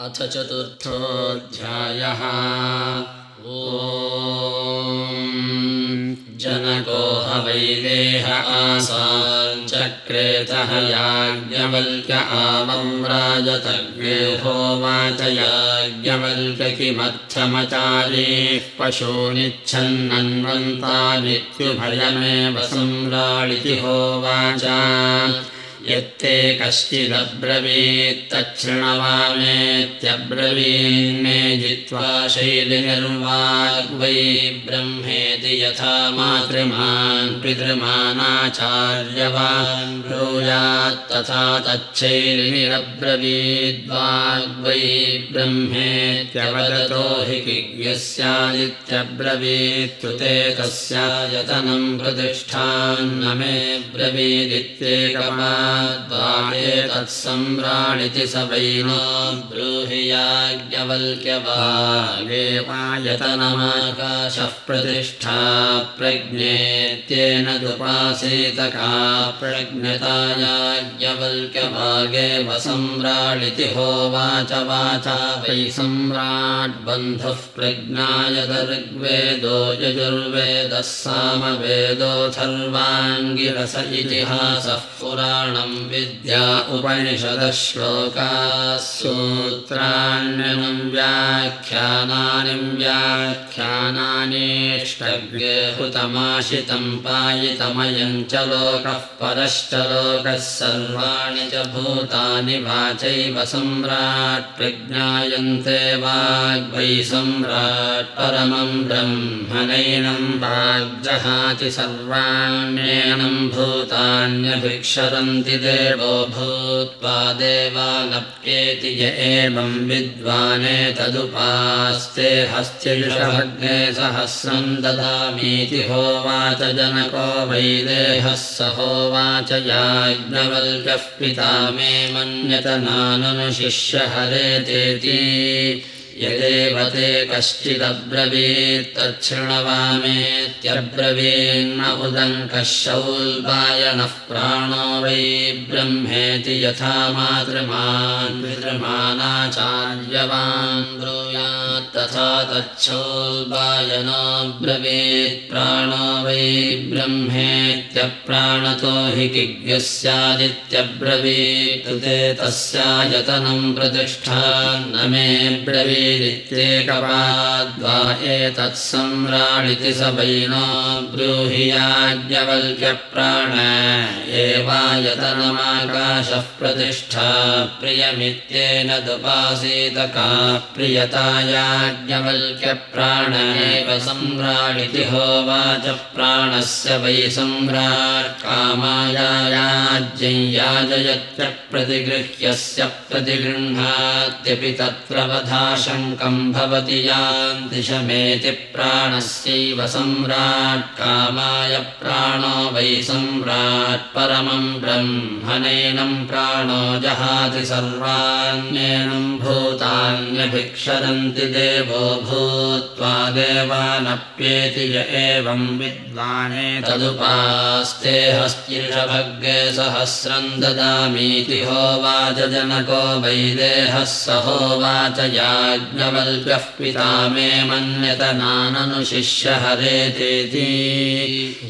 अथ चतुर्थोऽध्यायः। ओ जनको ह वैदेह आसाञ्चक्रेतः याज्ञवल्क्य आवं राजतज्ञेहोवाच याज्ञवल्क्य किमर्थमचारीः पशूनिच्छन्नन्वन्तानित्युभयमेव सम्राळिति होवाच यत्ते कश्चिदब्रवीत्तच्छृणवामेत्यब्रवीन्मे जित्वा शैलिनिर्वाग्वै ब्रह्मेति यथा मातृमान् पितृमानाचार्यवान् ब्रूयात्तथा तच्छैलिनिरब्रवीद्वाग्वै ब्रह्मेत्यवदतो हि किज्ञस्यादित्यब्रवीत्तु ते तस्यायतनं प्रतिष्ठान्न मे ब्रवीदित्येकमा तत्सम्राणिति स वैनो ब्रूहि याज्ञवल्क्यवागेवायतनमाकाशः प्रतिष्ठा प्रज्ञेत्येन दुपासीतका प्रज्ञता याज्ञवल्क्यभागेव सम्राडिति होवाच वाचा वै सम्राट् बन्धुः यजुर्वेदः सामवेदोऽथर्वाङ्गिरस इतिहासः पुराणम् विद्या उपनिषदश्लोकाः सूत्राण्यनुं व्याख्यानानि व्याख्यानानीष्टव्यहुतमाशितं पायितमयं च लोकः परश्च लोकः सर्वाणि च भूतानि वाचैव सम्राट् प्रज्ञायन्ते वाग्वै सम्राट् परमं ब्रह्मणैनं वाग्जहाति सर्वाण्येनं भूतान्यभिक्षरन्ति देवो भूत्वा देवानप्येति य एवं विद्वानेतदुपास्ते हस्त्ययुषभग्ने सहस्रं ददामीति होवाच जनको वैदेहः स होवाच याज्ञवल्क्यः पिता मे मन्यत नाननुशिष्य हरेतेति यदेव ते कश्चिदब्रवीत्तच्छृणवामेत्यब्रवीन्म उदङ्कः शौल्बायनः प्राणो वै ब्रह्मेति यथा मातृमान् पितृमानाचार्यवान् ब्रूयात् तथा तच्छौल्बायनो ब्रवीत् प्राणो वै ब्रह्मेत्यप्राणतो हि किज्ञस्यादित्यब्रवीत् ते तस्यायतनं प्रतिष्ठा न मे ब्रवीदित्येकपाद्वा एतत्सम्राडिति स वैनो ब्रूहि याज्ञवल्क्यप्राण एवायतनमाकाशः प्रतिष्ठा प्रियमित्येन दुपासीतका प्रियता याज्ञवल्क्यप्राण एव सम्राडिति होवाच प्राणस्य वै सम्राट् कामायाज्ञं याजयत्य प्रतिगृह्यस्य प्रतिगृह्णात्यपि तत्र वधाशङ्कं भवति यान्तिशमेति प्राणस्यैव सम्राट् कामाय प्राणो वै सम्राट् परमं ब्रह्मणेनं प्राणो जहाति सर्वाण्येनं भूतान्यभिक्षरन्ति देवो भूत्वा देवानप्येति य एवं विद्वाने तदुपास्ते हस्तिषभग्गे सहस्रं ददामीति होवाच जनको वैदेहः स होवाच याज्ञवल्क्यः पिता मे मन्यत नाननुशिष्य हरेतेति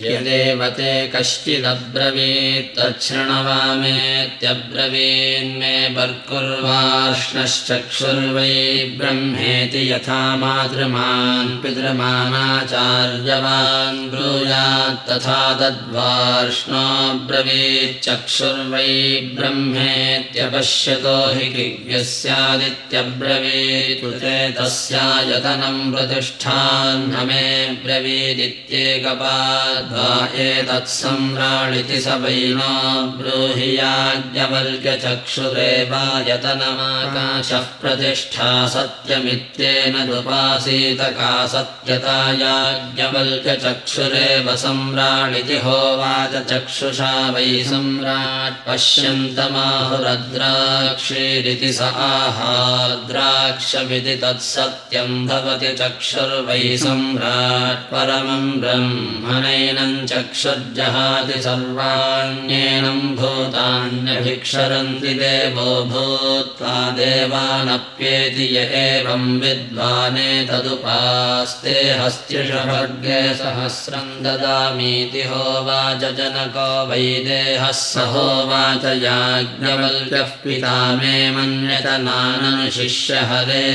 यदेव ते कश्चिदब्रवीत्तच्छृणवामेत्यब्रवीन्मे बर्कुर्वार्ष्णश्चक्षुर्वै ब्रह्मेति यथा मातृमान् पितृमानाचार्यवान् ब्रूयात् तथा तद्वार्ष्णोऽब्रवीच्चक्षुर्वै ब्रह्मेत्यपश्यतो हि किज्ञस्यादित्यब्रवीतु ते तस्यायतनं प्रतिष्ठान्न मे ब्रवीदित्येकपाद्वा एतत्सम्राडिति स वैनो ब्रूहि याज्ञवल्क्यचक्षुरेवायतनमाकाशः प्रतिष्ठा सत्यमित्येन दुपासीतका सत्यता याज्ञवल्क्यचक्षुरेव सम्राडिति होवाच चक्षुषा वै सम्राट् पश्यन्तमाहुरद्राक्षीरिति स आहाद्राक्ष चक्षमिति तत्सत्यम् भवति चक्षुर्वै सम्राट् परमम् ब्रह्मणैनम् चक्षुर्जहाति सर्वाण्येनम् भूतान्यभिक्षरन्ति देवो भूत्वा देवानप्येति य एवम् विद्वाने तदुपास्ते हस्तिषभर्गे सहस्रम् ददामीति होवाच जनको वैदेहः स होवाच याज्ञवल्क्यः पिता मे मन्यत नाननुशिष्य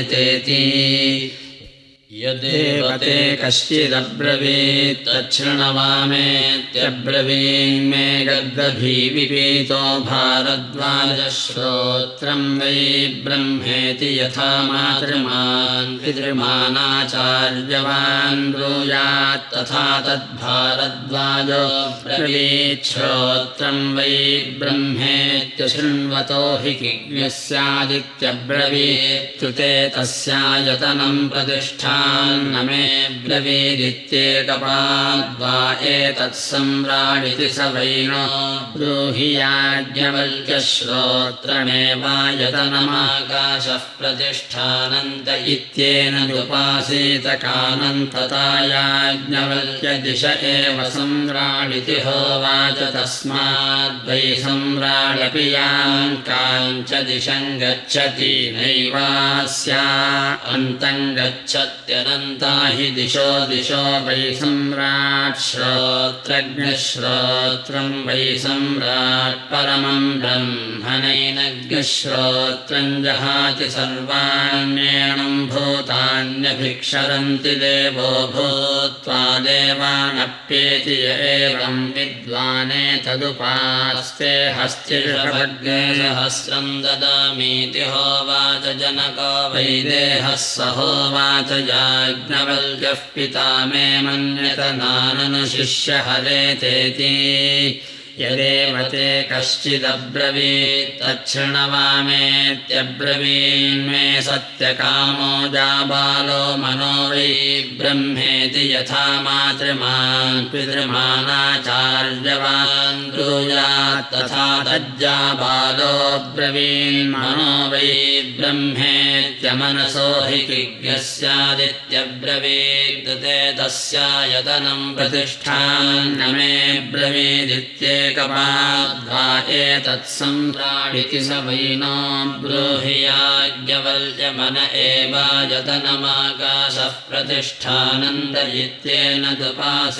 हरेतेति यदेव ते कश्चिदब्रवीत् तच्छृणवामेत्यब्रवीन्मे गद्गभीविपीतो भारद्वाजश्रोत्रम् वै ब्रह्मेति यथा मातृमान् पितृमानाचार्यवान् ब्रूयात् तथा तद्भारद्वाजो श्रोत्रम् वै ब्रह्मेत्यशृण्वतो हि किज्ञस्यादित्यब्रवीत्युते तस्यायतनम् प्रतिष्ठा मे ब्रवीदित्येकपाद्वा एतत्सम्राडिति स वैनो ब्रूहि याज्ञवल्क्यश्रोत्रमेवायतनमाकाशः प्रतिष्ठानन्त इत्येन दुपासीतकानन्तता याज्ञवल्क्यदिश एव सम्राडिति होवाच तस्माद्वै सम्राडपि यान् काञ्च दिशम् गच्छति नैवास्या अन्तम् गच्छत्य अनन्ता हि दिशो दिशो वै सम्राट् श्रोत्रज्ञश्रोत्रम् वै सम्राट् परमम् ब्रह्मणैनज्ञश्रोत्रम् जहाति सर्वाण्येणम् भूतान्यभिक्षरन्ति देवो भूत्वा देवानप्येति य एवम् विद्वाने तदुपास्ते हस्तिषभग्ने सहस्रम् ददामीति होवाच जनको वै देहः स होवाच याज्ञवल्क्यः पिता मे मन्यत नाननुशिष्य हरेतेति यदेव ते कश्चिदब्रवीत् तच्छृणवामेत्यब्रवीन्मे सत्यकामो जाबालो मनो वै ब्रह्मेति यथा मातृमान् पितृमानाचार्यवान् ब्रूयात् तथा तज्जाबालो ब्रवीन्मनो वै ब्रह्मेत्यमनसो हि किज्ञस्यादित्यब्रवीत् ते तस्यायतनम् प्रतिष्ठान् न मे ब्रवीदित्ये एकपाद्वा एतत्सम्राडिति स वैनो ब्रूहि याज्ञवल्यमन एवायतनमाकाशः प्रतिष्ठानन्द इत्येन दुपासीतकानन्दता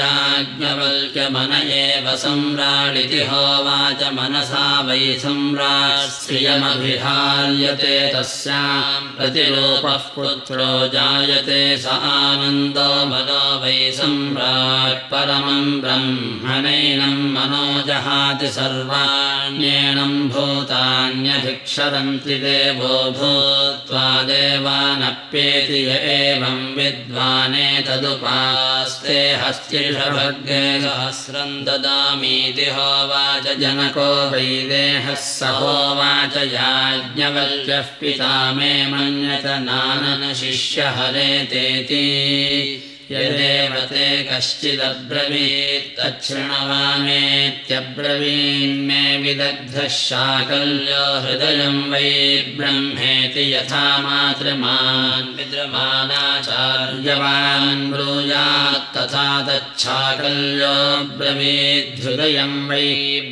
याज्ञवल्क्यमन एव सम्राडिति होवाच मनसा वै सम्राट्श्रियमभिहार्यते तस्याम् प्रतिरूपः पुत्रो जायते स आनन्दो मनो वै सम्राट् परमम् ब्रह्म ब्रह्मणैनम् मनोजहाति सर्वाण्येणम् भूतान्यभिक्षरन्ति देवो भूत्वा देवानप्येति य एवम् विद्वाने तदुपास्ते सहस्रम् ददामीति होवाच जनको वैदेहः स होवाच याज्ञवल्क्यः पिता मे मन्यत नानन शिष्य हरेतेति यदेव ते कश्चिदब्रवीत् तच्छृणवामेत्यब्रवीन्मे विदग्धः शाकल्यो हृदयम् वै ब्रह्मेति यथा मातृमान् पितृमानाचार्यवान् ब्रूयात् तथा तच्छाकल्यो ब्रवीद्धृदयम् वै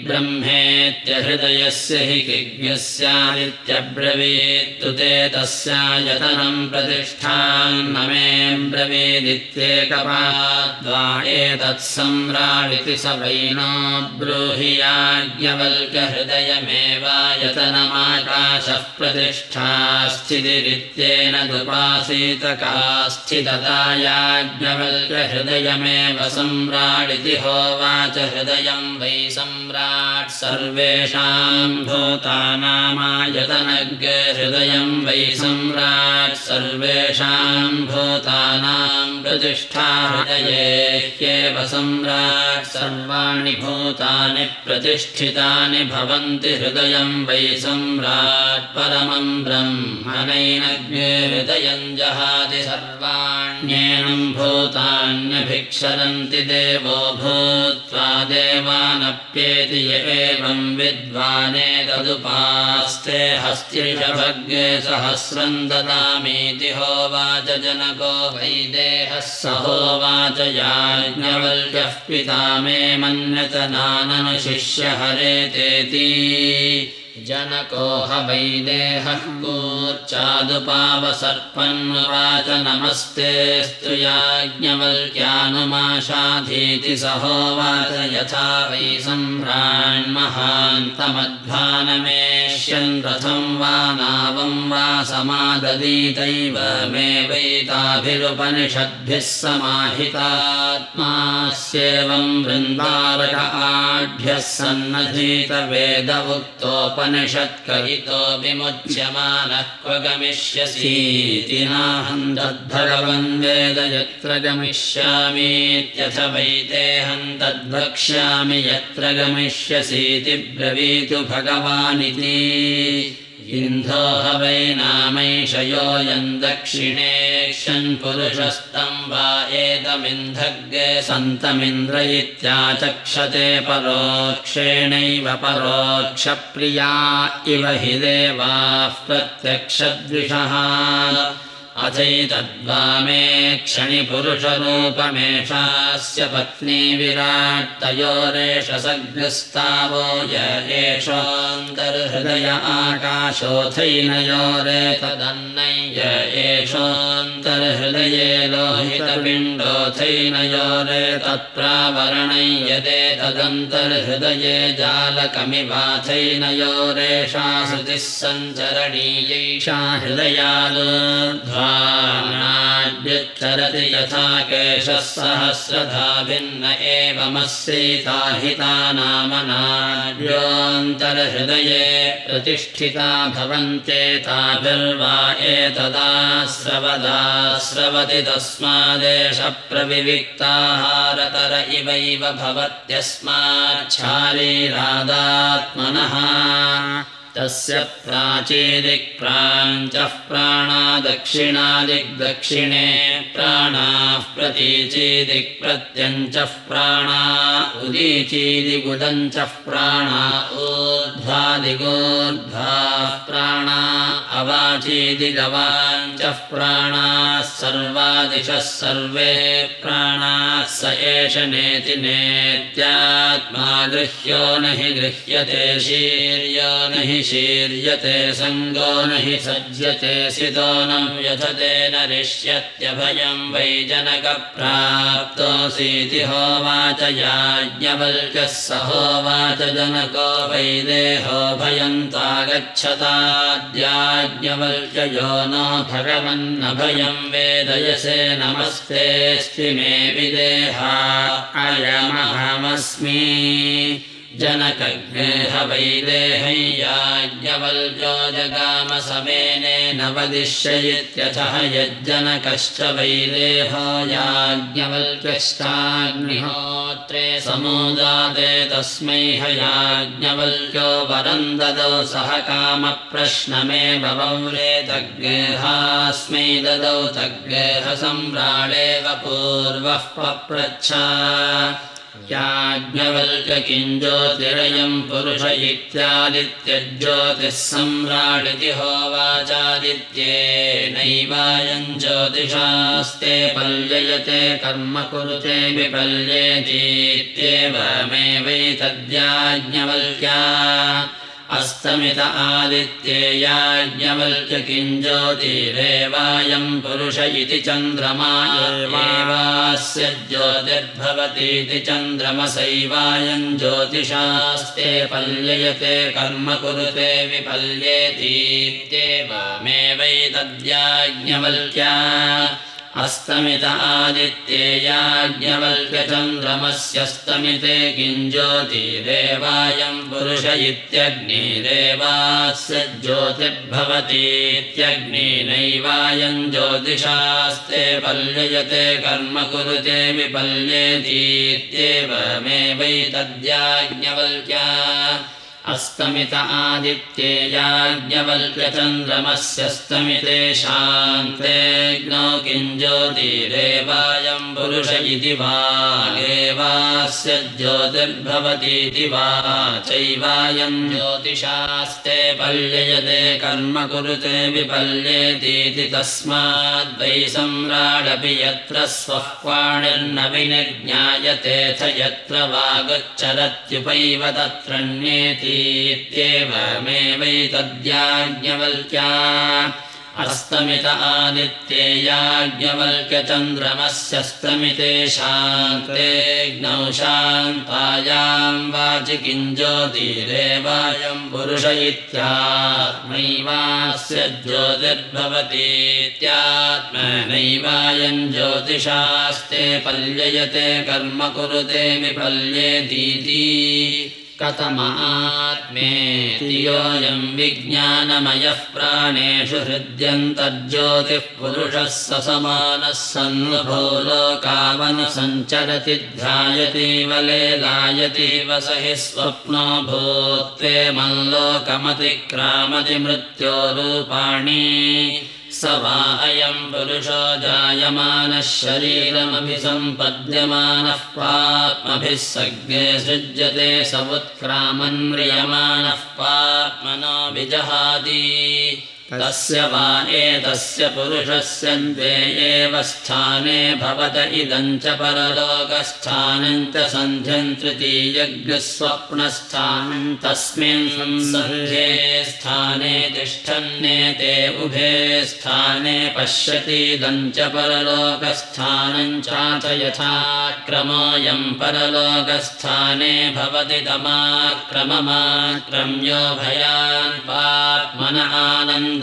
ब्रह्मेत्यहृदयस्य हि किज्ञस्यादित्यब्रवीत्तु ते तस्यायतनम् प्रतिष्ठान् न मे ब्रवीदित्ये एकपाद्वा एतत्सम्राडिति स वैनो ब्रूहि याज्ञवल्क्यहृदयमेवायतनमाकाशः प्रतिष्ठास्थितिरित्येन दुपासीतकास्थितता याज्ञवल्क्यहृदयमेव सम्राडिति होवाच हृदयम् वै सम्राट् सर्वेषाम् भूतानामायतनज्ञहृदयम् वै सम्राट् सर्वेषाम् भूतानाम् प्रतिष्ठ प्रतिष्ठाहृदये ह्येव सम्राट् सर्वाणि भूतानि प्रतिष्ठितानि भवन्ति हृदयं वै सम्राट् परमं ब्रह्मणैनज्ञे हृदयं जहाति सर्वाण्येनं भूतान्यभिक्षरन्ति देवो भूत्वा देवानप्येति एवं विद्वाने तदुपास्ते हस्तिषभग्ने सहस्रं ददामीति होवाच जनको वैदेहः सहोवाच याज्ञवल्क्यः पिता मे मन्यत नाननुशिष्य हरेतेति जनको ह वैदेहः कूर्चादुपावसर्पन्नुवाच नमस्तेऽस्तु याज्ञवल्क्यानुमाशाधीति सहोवाच यथा वै सम्भ्राण्महान्तमध्वानमेष्यन् रथं वा नावं वा समाददीतैव मे वैताभिरुपनिषद्भिः समाहितात्मास्येवं वृन्दारक आढ्यः सन्नधीतवेद उक्तोपनि निषत्कहितो विमुच्यमानः क्व गमिष्यसीति नाहं तद्भगवन् वेद यत्र गमिष्यामीत्यथ वैदेहं तद्वक्ष्यामि यत्र गमिष्यसीति ब्रवीतु भगवानिति इन्धो ह वै नामैषयोऽयम् दक्षिणे क्षन्पुरुषस्तं वा एतमिन्धग्रे सन्तमिन्द्र इत्याचक्षते परोक्षेणैव परोक्षप्रिया इव हि देवाः प्रत्यक्षद्विषः अथैतद्वामे क्षणिपुरुषरूपमेषास्य पत्नी विराट्तयोरेष सग्रस्तावो य एषोऽन्तर्हृदय आकाशोऽथैनयोरेतदन्नै य एषोऽन्तर्हृदये लोहितपिण्डोऽथैनयोरे तत्प्रावरणै यदेतदन्तर्हृदये जालकमिवाथैनयोरेषा श्रुतिः सञ्चरणीयैषा नाड्युच्चरति यथा केशः सहस्रधा भिन्न एवमस्यैताहिता नाम नाड्योऽन्तर्हृदये प्रतिष्ठिता भवन्त्येताभिर्वा एतदास्रवदास्रवति तस्मादेश प्रविविक्ताहारतर इवैव भवत्यस्माच्छारीरादात्मनः तस्य प्राचीदिक्प्राञ्चः प्राणा दक्षिणादिग्दक्षिणे प्राणाः प्रतीचीदिक्प्रत्यञ्चः प्राणा उदीचीदिगुदञ्चः प्राणा ऊर्ध्वादिगोर्ध्वाः प्राणा अवाचीदिगवाञ्चः प्राणाः सर्वादिशः सर्वे प्राणाः स एष नेति नेत्यात्मा गृह्यो न हि गृह्यते शीर्यो न हि शीर्यते सङ्गो न हि सज्यते सितो न व्यथते न रिष्यत्यभयं वै जनकप्राप्तोऽसीति होवाच याज्ञवल्क्यः स होवाच जनको वै देहो भयन्तागच्छताद्याज्ञवल्क्ययो नो भगवन्नभयं वेदयसे नमस्तेऽस्ति मे विदेहा अयमहमस्मि जनकज्ञेह वैदेहय्याज्ञवल्क्यो जगामसमेनेन वदिष्यत्यथः यज्जनकश्च वैदेहो याज्ञवल्क्यश्चाग्निहोत्रे समुदाते तस्मै हयाज्ञवल्क्यो वरं ददौ सह कामप्रश्नमेव वौरेतज्ञेहास्मै ददौ तज्ञेहसम्राडेव पूर्वः पप्रच्छा याज्ञवल्क्यकिञ्ज्योतिरयं पुरुष इत्यादित्यज्योतिः सम्राडिति होवाचादित्येनैवायं ज्योतिषास्ते पल्ययते कर्म कुरुते विपल्येतीत्येवमेवैतद्याज्ञवल्क्या अस्तमित आदित्येयाज्ञवल्क्य किञ्ज्योतिरेवायं पुरुष इति चन्द्रमायेवास्य ज्योतिर्भवतीति चन्द्रमसैवायं ज्योतिषास्ते पल्ययते कर्म कुरुते विपल्येतीत्येवमेवैतद्याज्ञवल्क्या अस्तमित आदित्येयाज्ञवल्क्यचन्द्रमस्यस्तमिते किञ्ज्योतिरेवायम् पुरुष इत्यग्निरेवास्य ज्योतिर्भवतीत्यग्निनैवायम् ज्योतिषास्ते पल्ययते कर्म कुरुते विपल्येतीत्येवमेवैतद्याज्ञवल्क्या अस्तमित आदित्येयाज्ञवल्क्यचन्द्रमस्यस्तमिते शान्तेऽग्नौ किञ्ज्योतिरेवायम् पुरुष इति वा देवास्य ज्योतिर्भवतीति वा चैवायम् ज्योतिषास्ते पल्ययते कर्म कुरुते विपल्येतीति तस्माद्वै सम्राडपि यत्र स्वः पाणिर्न विनिज्ञायतेऽथ यत्र वागच्चरत्युपैव तत्रण्येति इत्येवमेवैतद्याज्ञवल्क्या अस्तमित आदित्येयाज्ञवल्क्यचन्द्रमस्यस्तमिते शान्तेऽग्नौ शान्तायाम् वाचि किञ्ज्योतिरेवायम् पुरुष इत्यात्मैवास्य ज्योतिर्भवतीत्यात्मनैवायम् ज्योतिषास्ते पल्ययते कर्म कुरुते विपल्येतीति कथमात्मेतियोऽयम् विज्ञानमयः प्राणेषु हृद्यन्तर्ज्योतिः पुरुषः स समानः सन्नुभो लोकावनुसञ्चरति ध्यायतीव लेलायतीव स हि स्वप्नो भूत्वे मल्लोकमतिक्रामति मृत्योरूपाणि स वा अयम् पुरुषो जायमानः शरीरमभिसम्पद्यमानः पात्मभिः सज्ञे सृज्यते स उत्क्रामन्म्रियमाणः पात्मनो विजहाति तस्य वा एतस्य पुरुषस्यन्ते एव स्थाने भवत इदम् च परलोकस्थानम् च सन्ध्यम् तृतीयज्ञस्वप्नस्थानम् तस्मिन् स्थाने तिष्ठन्नेते उभे स्थाने पश्यतीदम् च परलोकस्थानम् चाथ यथा क्रमोऽयम् परलोकस्थाने भवति तमाक्रममाक्रम्यो भयान् आनन्द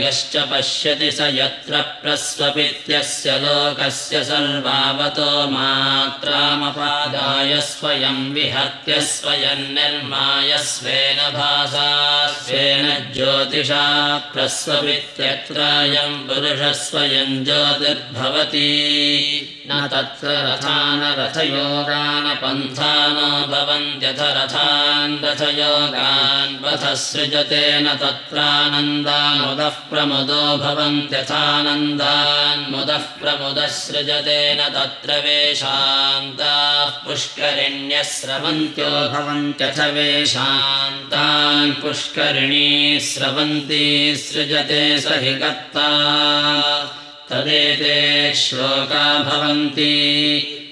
यश्च पश्यति स यत्र प्रस्वपित्यस्य लोकस्य सर्वावतो मात्रामपादाय स्वयं विहत्य स्वयं निर्माय स्वेन भासा स्वेन ज्योतिषा प्रस्वपित्यत्रायं पुरुषस्वयं ज्योतिर्भवति। न तत्र रथान रथयोगान पन्थानो भवन्त्यथ रथान् रथयोगान् सृजते न तत्रानन्दामुदः प्रमुदो भवन्त्यथानन्दान्। मुदः प्रमुदः सृजते न तत्र वेशान्ताः पुष्करिण्यः स्रवन्त्यो भवन्त्यथ वेशान्तान् पुष्करिणी स्रवन्ती सृजते स हि कर्ता तदेते श्लोका भवन्ति।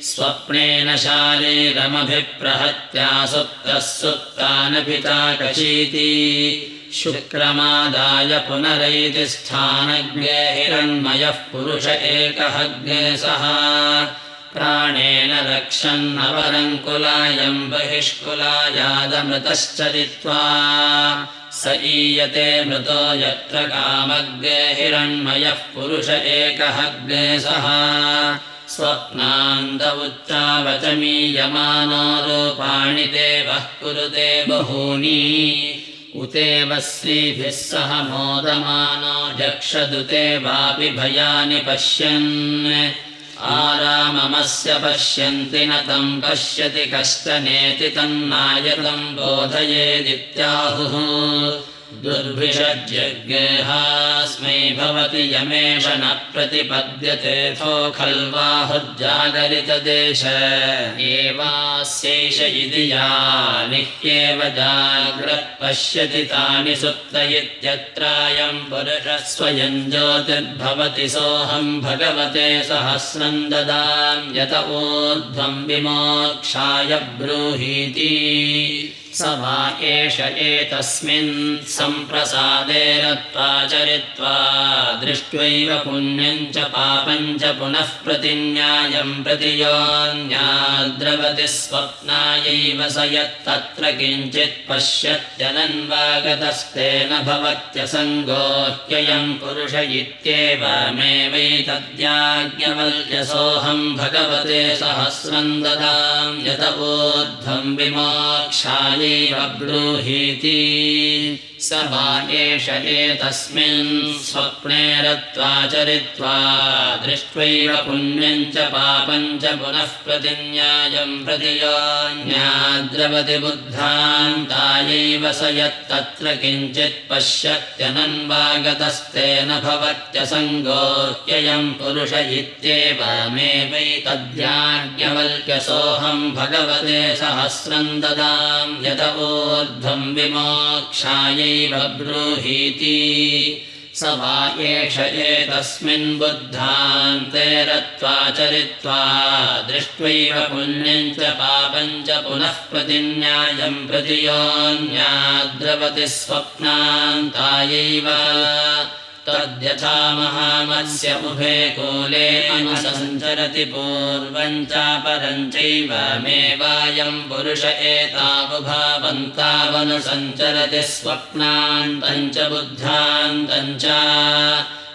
स्वप्नेन शारीरमभिप्रहत्या सुप्तः सुप्तानपिता कशीति शुक्रमादाय पुनरैति स्थानज्ञे हिरण्मयः पुरुष एकहज्ञे सः प्राणेन रक्षन्नवरङ्कुलायम् बहिष्कुलायादमृतश्चरित्वा। स ईयते मृतो यत्र कामग्ने हिरण्मयः पुरुष एकहग्ने सः स्वप्नान्त उच्चावचमीयमानो रूपाणि देवः कुरुते बहूनि उतेव श्रीभिः सह मोदमानो जक्षदुते वापि भयानि पश्यन्। आराममस्य पश्यन्ति न तम् पश्यति कश्चनेति तन्नायतम् बोधयेदित्याहुः दुर्भिषज्ञेहास्मै भवति यमेष न प्रतिपद्यतेऽथो खल्वाहुर्जागरितदेश। एवास्यैष इति यानिह्येव जाग्रत् पश्यति तानि सुप्त इत्यत्रायम् पुरुषः स्वयम् ज्योतिर्भवति सोऽहम् भगवते सहस्रम् ददाम् यत ऊर्ध्वम् विमोक्षाय ब्रूहीति स वा एष एतस्मिन् सम्प्रसादे रत्वा चरित्वा दृष्ट्वैव पुण्यम् च पापम् च पुनः प्रतिन्यायम् प्रतियोन्याद्रवति स्वप्नायैव स यत्तत्र किञ्चित् पश्यत्यनन्वागतस्तेन भवत्यसङ्गोह्ययम् पुरुष इत्येवमेवैतद्याज्ञवल्यसोऽहम् भगवते सहस्रम् ददाम् यत ऊर्ध्वम् विमोक्षाय ब्रूहीति स वा एष एतस्मिन् स्वप्ने रत्वा चरित्वा दृष्ट्वैव पुण्यम् च पापम् च पुनः प्रतिन्यायम् प्रतियोन्याद्रवति बुद्धान्तायैव स यत्तत्र किञ्चित् पश्यत्यनन्वागतस्तेन भवत्यसङ्गोह्ययम् पुरुष इत्येवमेवैतद्याज्ञवल्क्यसोऽहम् भगवते सहस्रम् ददाम् यत ऊर्ध्वम् विमोक्षायैव ब्रूहीति स वा एष एतस्मिन् बुद्धान्ते रत्वा चरित्वा दृष्ट्वैव पुण्यम् च पापम् च पुनः प्रतिन्यायम् प्रतियोन्याद्रवति स्वप्नान्तायैव तद्यथा महामस्य उभे कूले अनुसञ्चरति पूर्वम् चापरम् चैवमेवायम् पुरुष एतावुभावन्तावनुसञ्चरति स्वप्नान्तम् च बुद्धान्तम् च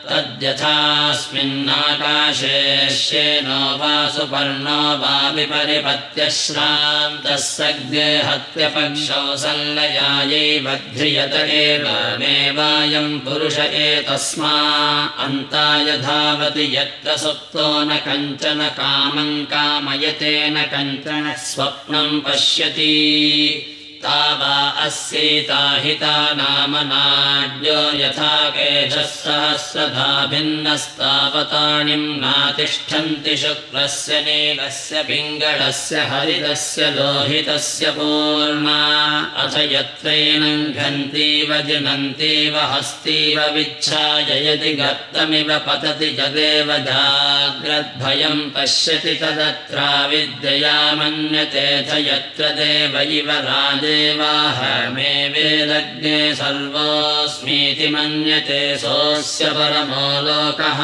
तद्यथास्मिन्नाकाशे श्येनो वा सुपर्णो वा विपरिपत्यश्रान्तः सग्े हत्यपक्षौ सल्लयायै बध्रियत एवमेवायम् पुरुष एतस्मा अन्ताय धावति यत्र सुप्तो न कञ्चन कामम् कामयते न कञ्चन स्वप्नम् पश्यति तावा अस्यैता हिता नाम नाड्यो यथा केशः सहस्रधा नातिष्ठन्ति शुक्लस्य नीलस्य पिङ्गळस्य हरितस्य लोहितस्य पूर्णा घन्तीव जिनन्तीव हस्तीव विच्छाययति गर्तमिव पतति यदेव जाग्रद्भयम् पश्यति तदत्रा विद्यया मन्यतेऽथ यत्र देव इव मे वेदज्ञे सर्वोऽस्मीति मन्यते सोऽस्य परमो लोकः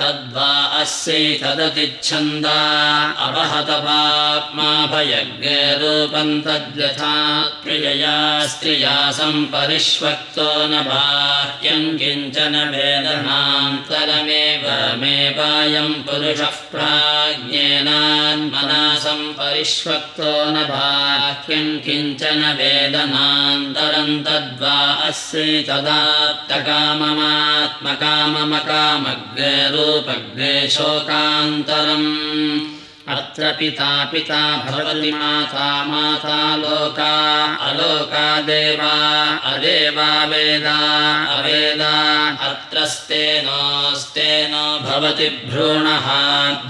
तद्वा अस्यैतदतिच्छन्दा अपहतपाप्माभयज्ञरूपम् तद्यथा प्रियया स्त्रिया सम्परिष्वक्तो न बाह्यम् किञ्चन वेदनान्तरमेव मेवायम् पुरुषः प्राज्ञेनान्मना सम्परिष्वक्तो न बाह्यम् किञ्चन वेदनान्तरम् तद्वा अस्यैतदात्तकाममात्मकाममकामज्ञरू रूपग्ने शोकान्तरम् अत्र पिता पिता भवति माता माता लोका अलोका देवा अदेवा वेदा अवेदा अत्रस्तेनोस्तेनो भवति भ्रूणः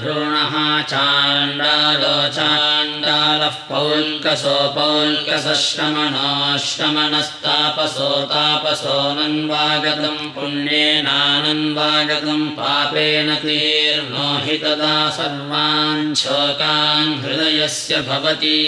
भ्रूणः चाण्डालो चाण्डालः पौल्कसो पौल्कसश्रमणो श्रमणस्तापसो तापसो नन्वागतम् पुण्येनानन्वागतम् पापेन तीर्णो हि तदा सर्वान् शोकान् हृदयस्य भवति।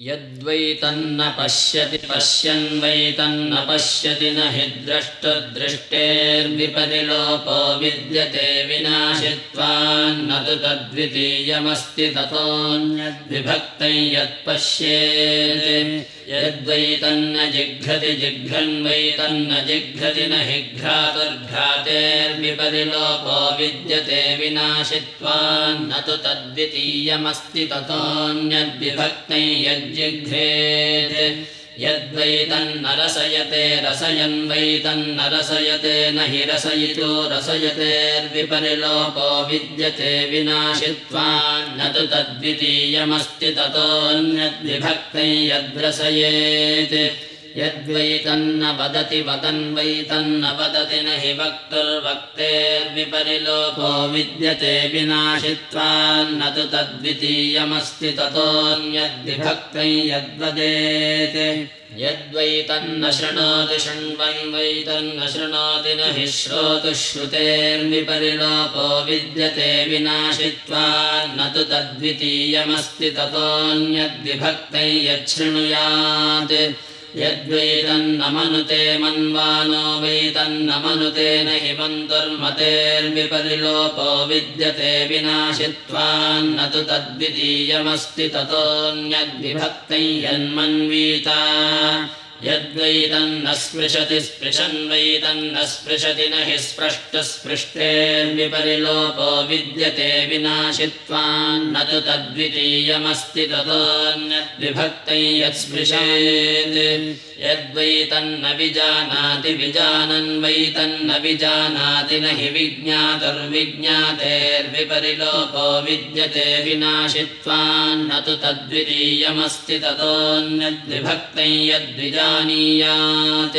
यद्वैतन्न पश्यति पश्यन्वैतन्न पश्यति न हि द्रष्टुदृष्टेर्विपरिलोपो विद्यते विनाशित्वान्न तु तद्वितीयमस्ति ततोऽन्यद्विभक्तं यत्पश्येत् यद्वैतन्न जिघ्रति जिघ्रन्वैतन्न जिघ्रति न हि घ्रातुर्घ्रातेर्विपरिलोपो विद्यते विनाशित्वान्न तु तद्वितीयमस्ति ततोऽन्यद्विभक्तं यज्जिघ्रेत् यद्वैतन्न रसयते रसयन्वैतन्न रसयते न हि रसयितो रसयतेर्विपरिलोपो विद्यते विनाशित्वान्न तु तद्वितीयमस्ति ततोऽन्यद्विभक्तं यद्रसयेत् यद्वैतन्न वदति वदन्वैतन्न वदति न हि वक्तुर्वक्तेर्विपरिलोको विद्यते विनाशित्वान्न तु तद्वितीयमस्ति ततोऽन्यद्विभक्तै यद्वदेत्। यद्वैतन्न शृणोति शृण्वन्वैतन्न शृणोति न हि श्रोतुश्रुतेर्विपरिलोको विद्यते विनाशित्वान्न तु तद्वितीयमस्ति ततोऽन्यद्विभक्तै यच्छृणुयात् यद्वैतन्न मनुते मन्वानो वैतन्न मनुते न हि मन्तुर्मतेर्विपरिलोपो विद्यते विनाशित्वान्न तु तद्वितीयमस्ति ततोऽन्यद्विभक्तै यन्मन्वीता यद्वैतन्न स्पृशति स्पृशन्वैतन्न स्पृशति न हि स्पृष्टस्पृष्टेर्विपरिलोपो विद्यते विनाशित्वान्न तु तद्वितीयमस्ति ततोऽन्यद्विभक्तै यत्स्पृशेत् यद्वैतन्न विजानाति विजानन्वैतन्न विजानाति न हि विज्ञातुर्विज्ञातेर्विपरिलोपो विद्यते विनाशित्वान्न तु तद्वितीयमस्ति ततोऽन्यद्विभक्तै यद्विजानीयात्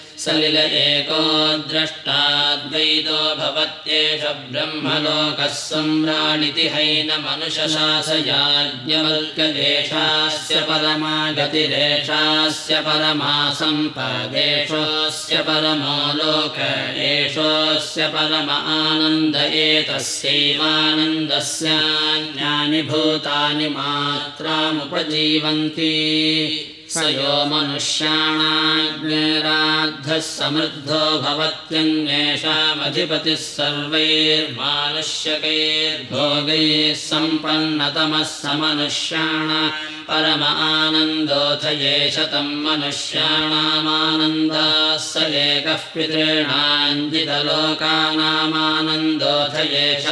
सलिल एको द्रष्टाद्वैतो भवत्येष ब्रह्मलोकः सम्राणिति हैनमनुषशासयाज्ञवल्कदेशास्य परमा गतिरेषास्य परमा सम्पदेशोऽस्य परमो लोक एषोऽस्य परम आनन्द एतस्यैवानन्दस्यान्यानि भूतानि मात्रामुपजीवन्ति स यो मनुष्याणाग्निराद्धः समृद्धो भवत्यन्येषामधिपतिः सर्वैर्मानुष्यकैर्भोगैः सम्पन्नतमः स मनुष्याणा परम आनन्दोऽथ एष तम् मनुष्याणामानन्दाः स एकः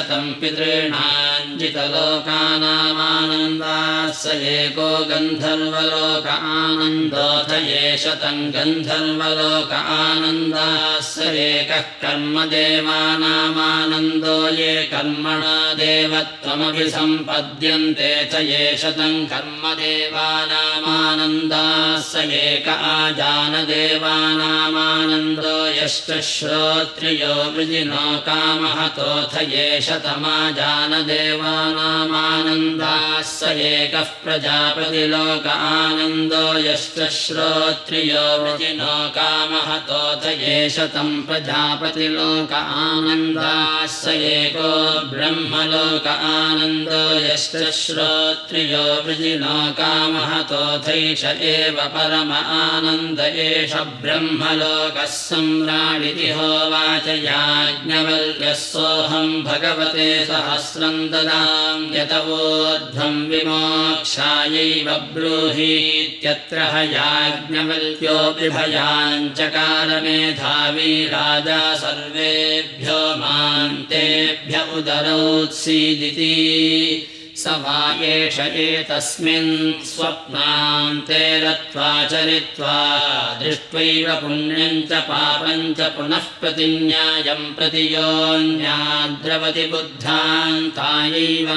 तम् पितॄणाञ्जितलोकानामानन्दाः स एको गन्धर्वलोक आनन्दोऽथ एष तम् गन्धर्वलोक आनन्दाः स एकः कर्मदेवानामानन्दो ये कर्मणा देवत्वमपि सम्पद्यन्ते च एष तम् कर्मदेव देवानामानन्दाः स एक आजानदेवानामानन्दो यश्च श्रोत्रियो वृजिनो कामहतोऽथ एष तमाजानदेवानामानन्दाः स एकः प्रजापतिलोक आनन्दो यश्च श्रोत्रियो वृजिनो कामहतोऽथ एष तम् प्रजापतिलोक आनन्दाः स एको ब्रह्मलोक आनन्दो यश्च श्रोत्रियो वृजिनो कामहतोऽथैष एव परम आनन्द एष ब्रह्मलोकः सम्राडिति होवाच याज्ञवल्क्यः सोऽहम् भगवते सहस्रम् ददाम् यतवोध्वम् विमोक्षायैव ब्रूहीत्यत्र ह याज्ञवल्क्योऽपि भयाञ्चकार मेधावी राजा सर्वेभ्यो मान्तेभ्य उदरोत्सीदिति स वा एष एतस्मिन् स्वप्नान्ते रत्वा चरित्वा दृष्ट्वैव पुण्यम् च पापम् च पुनः प्रतिन्यायम् प्रतियोन्याद्रवति बुद्धान्तायैव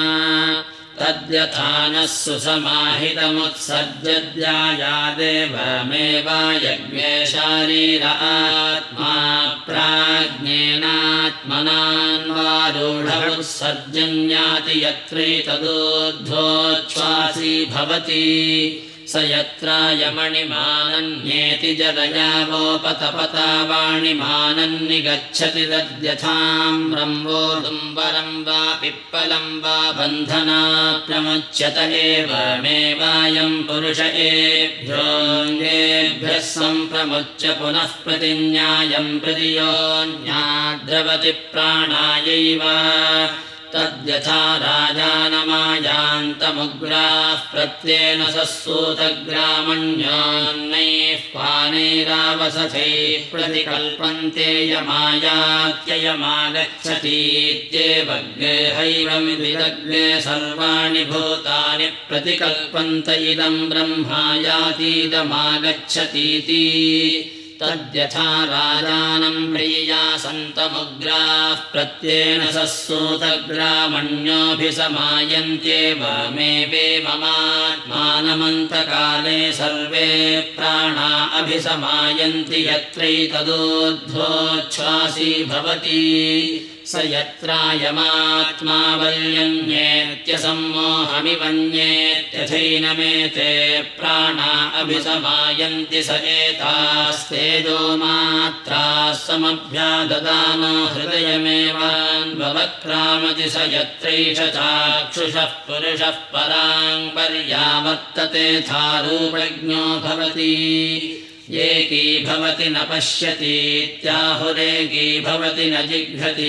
तद्यथा नः सुसमाहितमुत्सर्जद्यायादेवमेवा यज्ञे शारीर आत्मा प्राज्ञेनात्मनान्वारूढमुत्सर्जन्याति यत्रैतदोद्धोच्छ्वासी भवति स यत्रायमणिमानन्येति जलयावोपतपता वाणिमानन्निगच्छति तद्यथाम्रम् वो दुम्बरम् वा पिप्पलम् वा बन्धना प्रमुच्यत पुरुष एभ्योऽङ्गेभ्यः सम्प्रमुच्य पुनः प्रतिन्यायम् प्रतियोन्याद्रवति प्राणायैव तद्यथा राजानमायान् सन्तमुग्राः प्रत्येन सूतग्रामण्यान्नैः पानैरावसथैः प्रतिकल्पन्ते यमायात्ययमागच्छतीत्येवग्रेहैवमिदिदग्रे सर्वाणि भूतानि प्रतिकल्पन्त इदम् ब्रह्मायातीदमागच्छतीति तद्यथा राजानम् प्रिया प्रत्येन स सूतग्रामण्योऽभिसमायन्त्येव मे वे ममात्मानमन्तकाले सर्वे प्राणा अभिसमायन्ति यत्रैतदोध्वोच्छ्वासी भवति स यत्रायमात्मा वल्यन्येत्यसम्मोहमिवन्येत्यथैनमेते प्राणा अभिसमायन्ति स एतास्तेजो मात्राः समभ्याददानो हृदयमेवान्वक्रामति स यत्रैष चाक्षुषः पुरुषः पराङ् पर्यावर्ततेथारूपज्ञो भवति एकी भवति न पश्यतीत्याहुरेकी भवति न जिघ्रतीत्याहुरेकी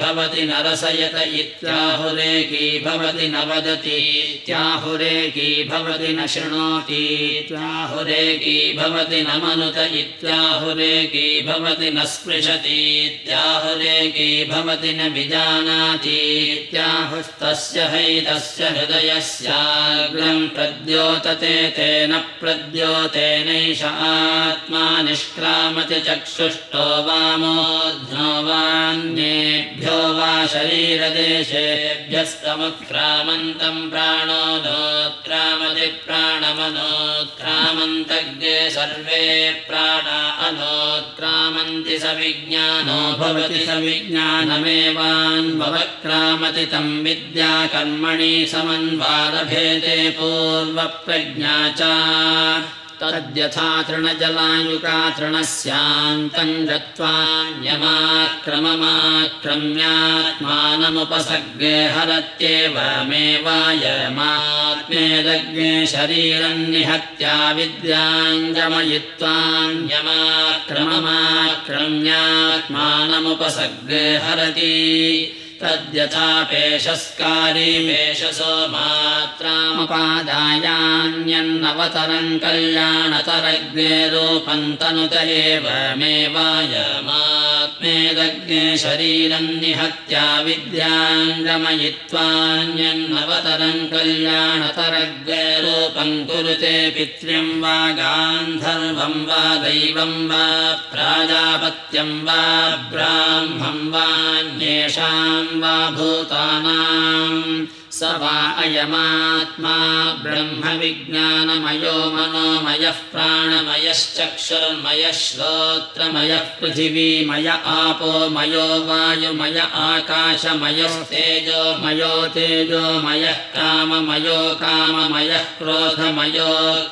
भवति न रसयत इत्याहुरेकी भवति न वदतीत्याहुरेकी भवति न शृणोतीत्याहुरेकी भवति न मनुत इत्याहुरेकी भवति न स्पृशतीत्याहुरेकी भवति न विजानातीत्याहुस्तस्य हैतस्य हृदयस्याग्रम् प्रद्योतते तेन प्रद्योत तेनैष आत्मा निष्क्रामति चक्षुष्टो वामोऽध्नो वान्येभ्यो वा शरीरदेशेभ्यस्तमुत्क्रामन्तम् प्राणो नोत्क्रामति प्राणमनोत्क्रामन्तज्ञे सर्वे प्राणा अनोत्क्रामन्ति स विज्ञानो भवति स विज्ञानमेवान्वक्रामति तम् विद्याकर्मणि समन्वादभेदे पूर्वप्रज्ञा च तद्यथा तृणजलायुका तृणस्यान्तम् गत्वान्यमाक्रममाक्रम्यात्मानमुपसर्गे हरत्येवमेवायमात्मेदग्ने शरीरम् निहत्या विद्याञ्जमयित्वान्यमाक्रममाक्रम्यात्मानमुपसर्गे हरति तद्यथापेशस्कारी पेशसो मात्रामुपादायान्यन्नवतरम् कल्याणतरज्ञे रूपम् तनुत एवमेवायमात्मेदग्ने शरीरम् निहत्या विद्याङ्गमयित्वान्यन्नवतरम् कल्याणतरज्ञे रूपम् कुरुते पित्र्यम् वा गान्धर्वम् वा दैवम् वा प्राजापत्यम् वा ब्राह्मम् वान्येषाम् वा भूतानाम् वा अयमात्मा ब्रह्मविज्ञानमयो मनोमयः प्राणमयश्चक्षुर्मयः श्रोत्रमयः पृथिवीमय आपो मयो वायुमय आकाशमयस्तेजो मयो तेजोमयः काममयो काममयः क्रोधमयो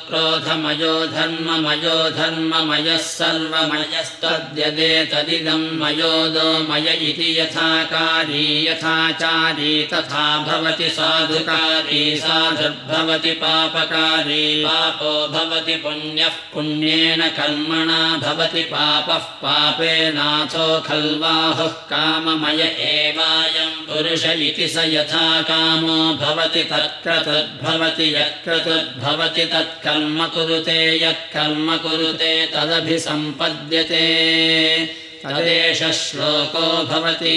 क्रोधमयो धर्ममयो धर्ममयः सर्वमयस्तद्यदेतदिदम् मयोदो मय इति यथाकारी यथाचारी तथा भवति साधुकारी साधुर्भवति पापकारी। पापो भवति पुण्यः पुण्येन कर्मणा भवति पापः। पापेनाथो खल्वाहुः काममय एवायम् पुरुष इति स यथा कामो भवति तत्क्रतुद्भवति यत्क्रतुद्भवति तत्कर्म कुरुते यत्कर्म कुरुते तदभिसम्पद्यते। तदेष श्लोको भवति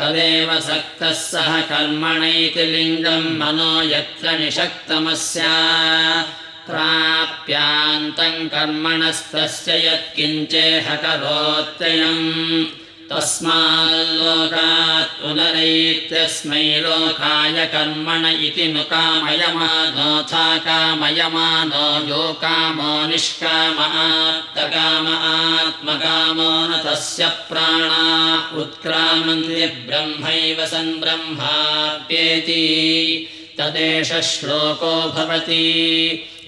तदेव सक्तः सः कर्मणैति लिङ्गम् मनो यत्र निषक्तमस्य प्राप्यान्तम् कर्मणस्तस्य यत्किञ्चेह करोत्ययम् तस्माल्लोकात् पुनरैत्यस्मै लोकाय कर्मण इति नु कामयमानोऽथा कामयमानो यो कामो निष्कामात्तकाम आत्मकामो न तस्य प्राणा उत्क्रामन्ति ब्रह्मैव सन् ब्रह्माप्येति तदेष श्लोको भवति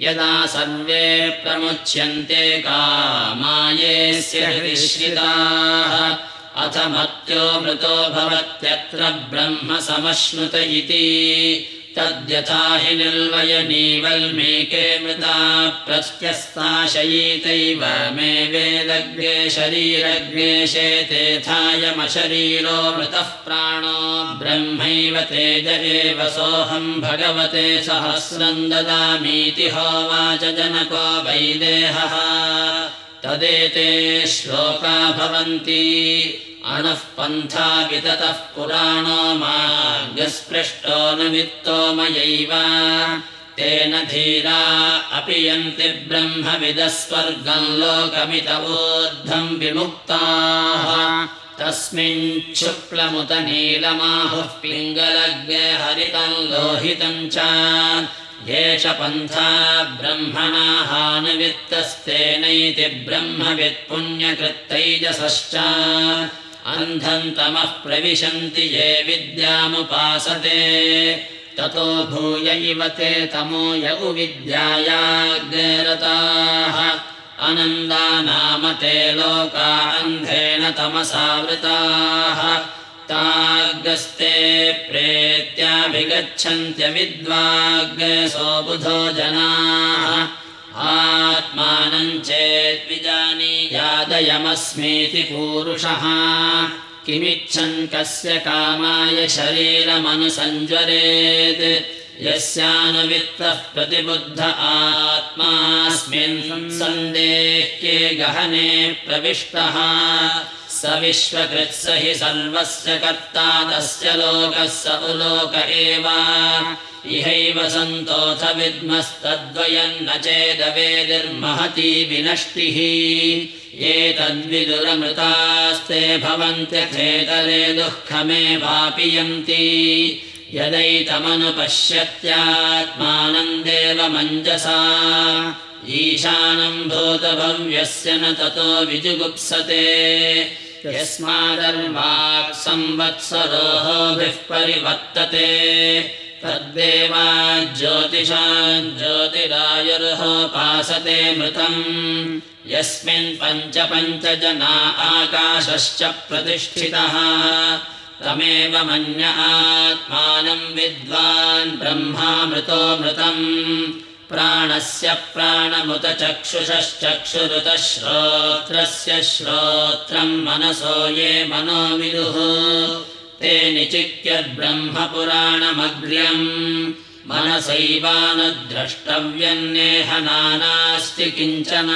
यदा सर्वे प्रमुच्यन्ते कामायेस्य हृदिश्रिताः अथ मत्यो मृतो भवत्यत्र ब्रह्म समश्नुत इति। तद्यथा हि निर्वयनीवल्मीके मृता प्रत्यस्ताशयीतैव। मे शरीरग्रे शेतेथायमशरीरो मृतः प्राणो। ब्रह्मैव तेज एव सोऽहम् भगवते सहस्रम् ददामीति होवाच जनको वैदेहः तदेते श्लोका भवन्ति। अणः पन्था विततः पुराणो मार्गस्पृष्टो न वित्तो मयैव। तेन धीरा अपि यन्ति ब्रह्मविदस्वर्गम् लोकमित ऊर्ध्वम् विमुक्ताः। तस्मिन् शुक्लमुत नीलमाहुः पिङ्गलग्ने हरितम् लोहितम् च एष पन्था ब्रह्मणाहानुवित्तस्तेनैति ब्रह्मवित्पुण्यकृत्तैजसश्च। अन्धन्तमः प्रविशन्ति ये विद्यामुपासते। ततो भूय इव ते तमो यगु विद्यायाग्रताः अनन्दा नाम ते लोका अन्धेन तमसावृताः। ताग्रस्ते प्रेत्याभिगच्छन्त्यविद्वाग्सो बुधो जनाः। आत्मानम् चेद्विजानीयादयमस्मीति पूरुषः। किमिच्छन् कस्य कामाय शरीरमनुसञ्ज्वरेत्। यस्यानुवित्तः प्रतिबुद्ध आत्मास्मिन् सन्देह्ये गहने प्रविष्टः स विश्वकृत्स हि सर्वस्य कर्ता तस्य लोकस्य उलोक एव। इहैव सन्तोऽथ विद्मस्तद्वयम् न चेदवेदिर्महती विनष्टिः। एतद्विदुरमृतास्ते भवन्त्यथेतरे दुःखमेवापियन्ति यदैतमनुपश्यत्यात्मानम् देवमञ्जसा ईशानम् भूतभव्यस्य न ततो विजुगुप्सते यस्मादर्वाक् संवत्सरोभिः परिवर्तते। तद्देवा ज्योतिषाम् ज्योतिरायुर्होपासते मृतम्। यस्मिन् पञ्च जना आकाशश्च प्रतिष्ठितः। तमेव मन्य आत्मानम् विद्वान् ब्रह्मामृतो मृतम् प्राणस्य प्राणमुत चक्षुषश्चक्षुरुतः श्रोत्रस्य श्रोत्रम् मनसो ये मनो विदुः। ते निचित्यद्ब्रह्मपुराणमग्र्यम्। मनसैवानुद्रष्टव्यन्नेह नानास्ति किञ्चन।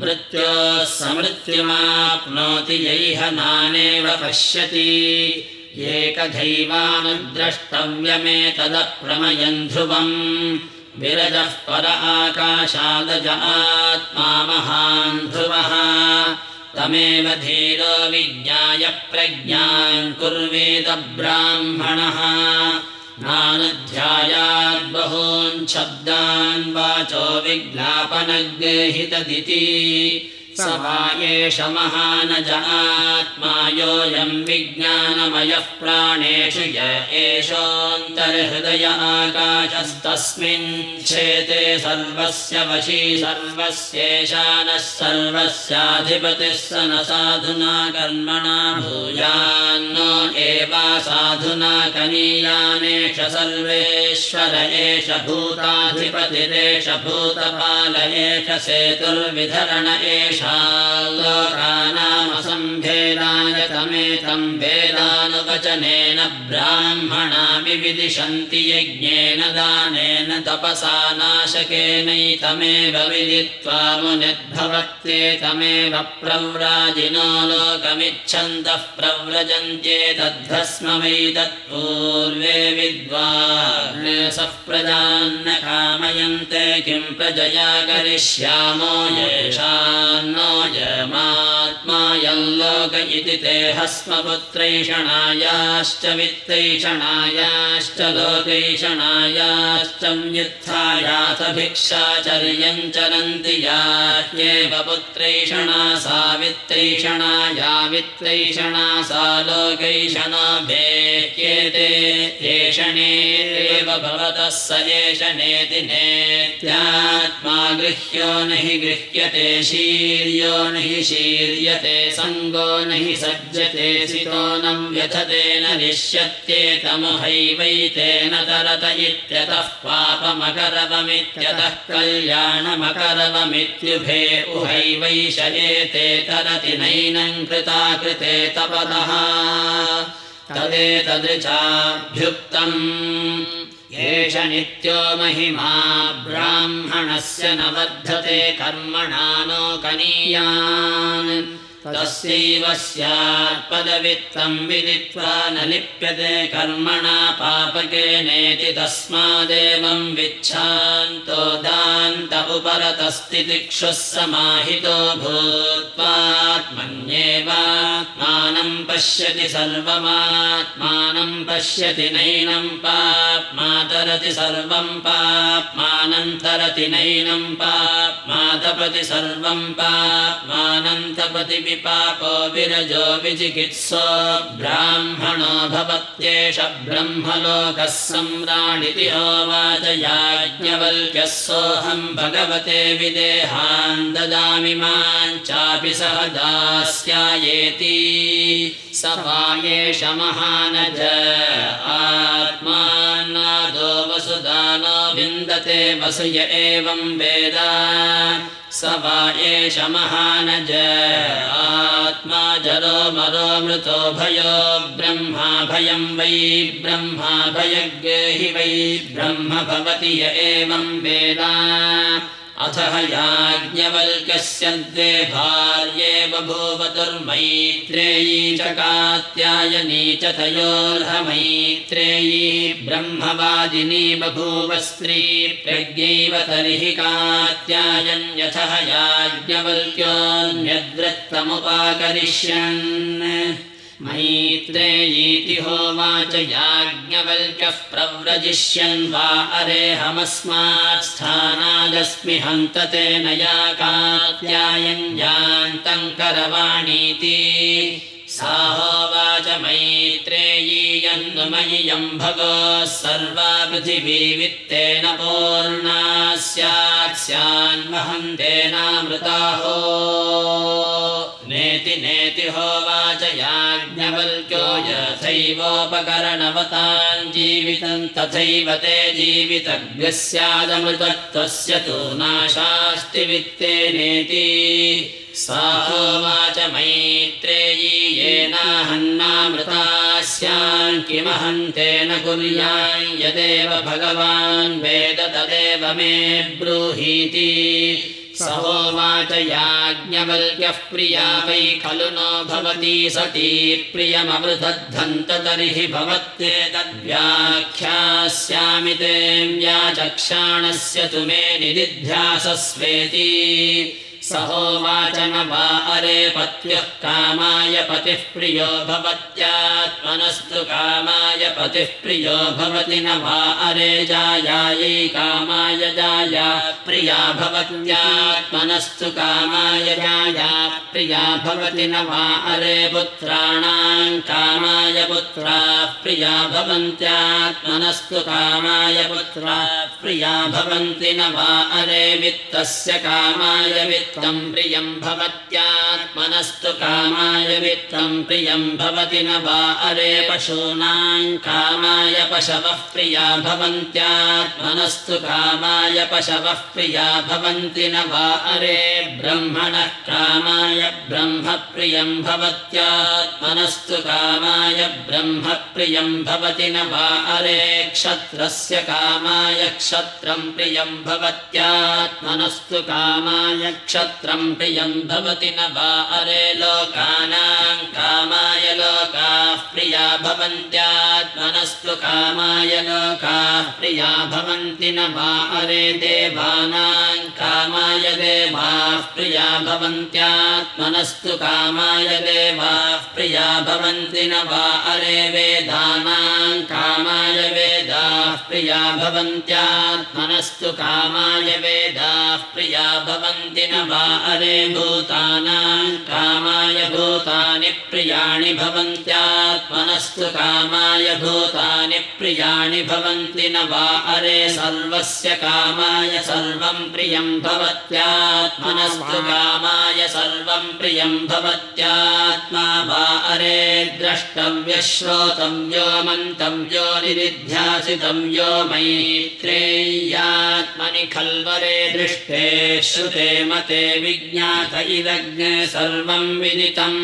मृत्योः समृत्युमाप्नोति यैह नानेव पश्यति। एकधैवानुद्रष्टव्यमेतदप्रमयम् ध्रुवम् विरजः पर आकाशादज आत्मा महान् ध्रुवः। तमेव धीरो विज्ञाय प्रज्ञाम् कुर्वेद ब्राह्मणः। नानुध्यायाद्बहून् शब्दान् वाचो विज्ञापनगेहितदिति स वा एष आत्मायोऽयम् विज्ञानमयः प्राणेषु य एषोऽन्तर्हृदय आकाशस्तस्मिन् क्षेते सर्वस्य वशी सर्वस्येशानः सर्वस्याधिपतिः स न साधुना कर्मणा भूयान्नो एवा साधुना कनीयानेष सर्वेश्वर एष भूताधिपतिरेष भूतपाल एष सेतुर्विधरण एष लोकानामसम्भेदाय तमेतम् वेदानुवचनेन ब्राह्मणा विविदिशन्ति यज्ञेन दानेन तपसा नाशकेनैतमेव विदित्वा मुनिर्भवत्ये तमेव प्रव्राजिनो लोकमिच्छन्तः प्रव्रजन्त्येतद्धस्म वै तत्पूर्वे विद्वासः कामयन्ते किम् प्रजया करिष्यामो येषान्नो यमात्मा यल्लोक इति ते हस्मपुत्रैषणायाश्च वित्तैषणायाश्च लोकैषणायाश्च व्युत्थायाथ भिक्षाचर्यम् चरन्ति याह्येव पुत्रैषणा सा वित्तैषणा या वित्तैषणा सा लोकैषणा भेह्येते एषणे एव भवतः स एष नेति नेत्यात्मा गृह्यो न हि गृह्यते शीर्यो न हि शीर्यते सङ्गो न हि सज्जते सितो न व्यथते न निश्यत्येतमुहैवैतेन तरत इत्यतः पापमकरवमित्यतः कल्याणमकरवमित्युभे उहैवैष एते तरति नैनम् कृता कृते तपदः तदेतदृचाभ्युक्तम् एष नित्यो महिमा ब्राह्मणस्य न वर्धते कर्मणा नोकनीयान् तस्यैव स्यात्पदवित्तम् विदित्वा न लिप्यते कर्मणा पापकेनेति तस्मादेवम् विच्छान्तो दान्त उपरतस्तितिक्षुः समाहितो भूत्वात्मन्येवात्मानम् पश्यति सर्वमात्मानम् पश्यति नैनम् पाप्मातरति सर्वम् पाप्मानन्तरति नैनम् पाप्मातपति सर्वम् पाप्मानन्तपति पापो विरजो विचिकित्सो ब्राह्मणो भवत्येष ब्रह्मलोकः सम्राडिति होवाच याज्ञवल्क्यः सोऽहम् भगवते विदेहान् ददामि माम् चापि सह दास्यायेति। स वा एष महानज आत्मानादो वसुदानो विन्दते वसुय एवम् वेद स वा एष महानज। आत्मा जरो मरो मृतो भयो। ब्रह्मा भयम् वै ब्रह्मा भयग्रेहि वै। ब्रह्म भवति य एवम् वेदा अथ याज्ञवल्क्यस्य भार्ये बभूवतुर्मैत्रेयी च कात्यायनी च तयोर्हमैत्रेयी ब्रह्मवादिनी बभूव स्त्री प्रज्ञैव तर्हि कात्यायन्यथः याज्ञवल्क्योऽन्यद्वृत्तमुपाकरिष्यन् मैत्रेयीति होवाच याज्ञवल्क्यः प्रव्रजिष्यन् वा अरेऽहमस्मात् स्थानादस्मि हन्त तेन या कात्यायञ्जान्तम् करवाणीति। सा होवाच मैत्रेयीयन्नुमयियम् भगोः सर्वा पृथिवी वित्तेन पूर्णा स्यात् स्यान्वहन्तेनामृताहो। नेति नेति होवाच यथैवोपकरणवताम् जीवितम् तथैव ते जीवितज्ञस्यादमृतत्वस्य तु नाशास्ति वित्ते नेति। सा होवाच मैत्रेयी येनाहन्नामृता स्यान् किमहन्तेन कुर्याम् यदेव भगवान् वेद तदेव मे ब्रूहीति स होवाच याज्ञवल्क्यः प्रिया वै खलु नो भवती सती प्रियमवृधद्धन्त तर्हि भवत्येतद्व्याख्यास्यामि ते व्याचक्षाणस्य तु मे निदिध्यासस्वेति स होवाच न वा अरे पत्युः कामाय पतिः प्रियो भवत्यात्मनस्तु कामाय पतिः प्रियो भवति न वा अरे जायायै कामाय जाया प्रिया भवत्यात्मनस्तु कामाय जाया प्रिया भवति न वा अरे पुत्राणाम् कामाय पुत्राः प्रिया भवन्त्यात्मनस्तु कामाय पुत्राः प्रिया भवन्ति न वा अरे वित्तस्य कामाय वित्त प्रियम् भवत्यात्मनस्तु कामाय वित्तम् प्रियम् भवति न वा अरे पशूनाम् कामाय पशवः प्रिया भवन्त्यात्मनस्तु कामाय पशवः प्रिया भवन्ति न वा अरे ब्रह्मणः कामाय ब्रह्मप्रियम् भवत्यात्मनस्तु कामाय ब्रह्मप्रियम् भवति न वा अरे क्षत्रस्य कामाय क्षत्रम् प्रियम् भवत्यात्मनस्तु कामाय भवति न वा अरे लोकानाम् कामाय लोकाः प्रिया भवन्त्यात्मनस्तु कामाय लोकाः प्रिया भवन्ति न वा अरे देवानाम् कामाय देवाः प्रिया भवन्त्यात्मनस्तु कामाय देवाः प्रिया भवन्ति न वा अरे वेदानाम् कामाय वेदाः प्रिया भवन्त्यात्मनस्तु कामाय वेदाः प्रिया भवन्ति न वा अरे भूतानां कामाय भूतानि प्रियाणि भवन्त्यात्मनस्तु कामाय भूतानि प्रियाणि भवन्ति न वा अरे सर्वस्य कामाय सर्वं प्रियं भवत्यात्मनस्तु कामाय सर्वं प्रियं भवत्यात्मा वा अरे द्रष्टव्य श्रोतव्यो मन्तव्यो निरिध्यासितं यो मैत्रेय्यात्मनि खल्वरे दृष्टे श्रुते मते विज्ञात इदग्ने सर्वं विदितम्